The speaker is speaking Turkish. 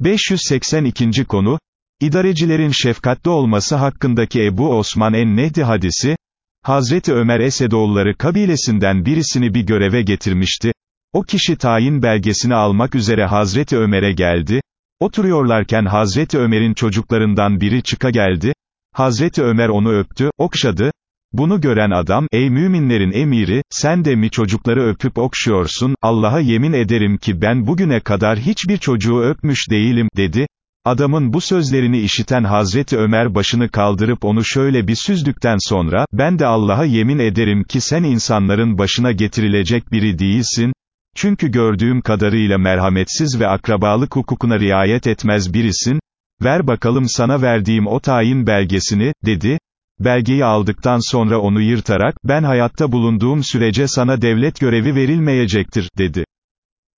582. konu, İdarecilerin şefkatli olması hakkındaki Ebu Osman en-Nehdi hadisi, Hazreti Ömer Esedoğulları kabilesinden birisini bir göreve getirmişti, o kişi tayin belgesini almak üzere Hazreti Ömer'e geldi, oturuyorlarken Hazreti Ömer'in çocuklarından biri çıka geldi, Hazreti Ömer onu öptü, okşadı, bunu gören adam, ey müminlerin emiri, sen de mi çocukları öpüp okşuyorsun, Allah'a yemin ederim ki ben bugüne kadar hiçbir çocuğu öpmüş değilim, dedi. Adamın bu sözlerini işiten Hazreti Ömer başını kaldırıp onu şöyle bir süzdükten sonra, ben de Allah'a yemin ederim ki sen insanların başına getirilecek biri değilsin, çünkü gördüğüm kadarıyla merhametsiz ve akrabalık hukukuna riayet etmez birisin, ver bakalım sana verdiğim o tayin belgesini, dedi, belgeyi aldıktan sonra onu yırtarak, ben hayatta bulunduğum sürece sana devlet görevi verilmeyecektir, dedi.